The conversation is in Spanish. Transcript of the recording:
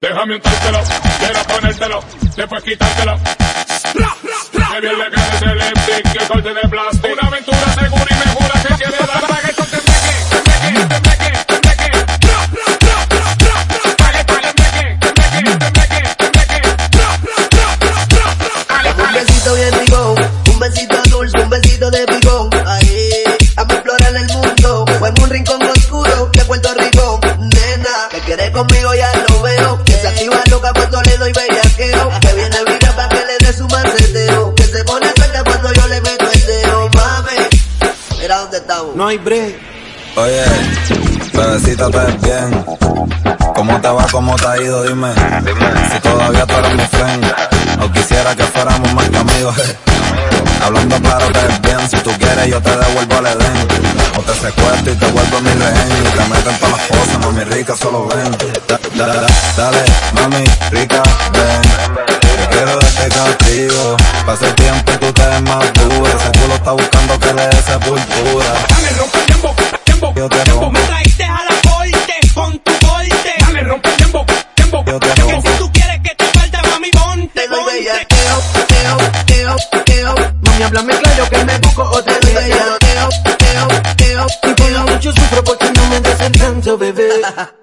Déjame untártelo, quiero ponértelo, después quitártelo. Que bien le quede ese lipstick que corte de plástico. Una aventura segura y me jura que quiere dar para que esto te pegue, te pegue, te pegue, te pegue. Para que te pegue, te pegue, te pegue, te pegue. Dale, Un besito bien rico, un besito dulce, un besito de picón. Ahí, a explorar el mundo, o en un rincón oscuro de Puerto Rico. Nena, que quiere conmigo Estamos. No hay break. Oye, bebecita, te ves bien. ¿Cómo te va? ¿Cómo te ha ido? Dime. Si todavía tú eres mi friend. O quisiera que fuéramos más que amigos. eh. Hablando claro, te ves bien. Si tú quieres, yo te devuelvo el Edén. O te secuestro y te vuelvo mi rehén. Y te meten todas las cosas, mami rica, solo ven. Da- da- da- dale, mami rica, ven. de esa pulpura. Dame rompe el tiempo, tiempo, te tiempo. Me traíste a la corte con tu corte. Dame rompe el tiempo, tiempo. Te rompo. Que si tú quieres que te falte, mami, ponte, te doy ponte. Bellaqueo, teo, teo, teo. Mami, háblame claro que me busco o te doy teo, teo, teo. Y por la noche sufro porque no me das el bebé.